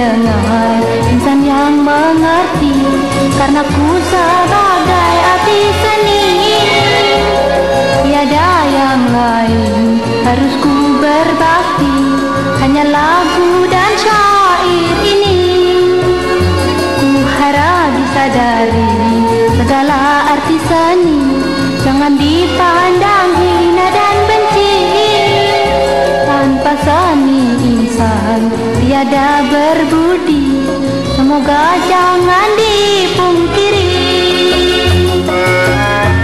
mendengar insan yang mengerti karena ku sebagai artis seni. Tiada yang lain harus ku berbakti hanya lagu dan syair ini. Ku harap disadari segala arti seni jangan dipandang insan tiada berbudi Semoga jangan dipungkiri. Perasaan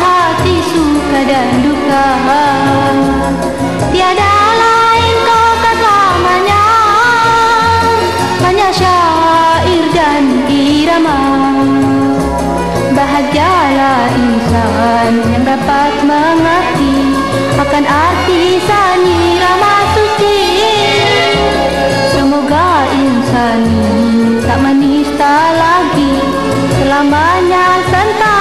hati suka dan duka mengerti Akan arti seni rama suci. Semoga insan tak menista lagi Selamanya sentasa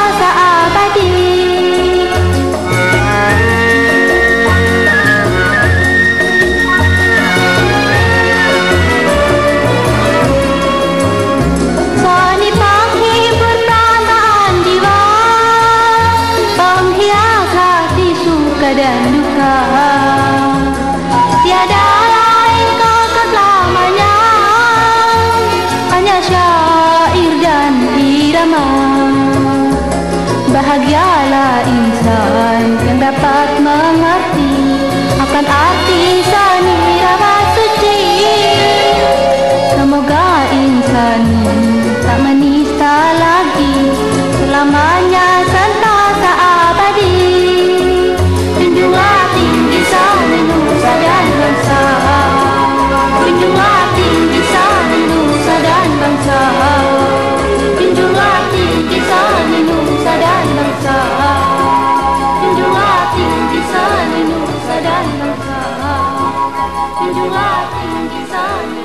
dan duka. Tiada lain kata selamanya Hanya syair dan irama. Bahagialah insan yang dapat mengerti Akan arti seni irama suci. Semoga insan tak menikah do I think is ugly?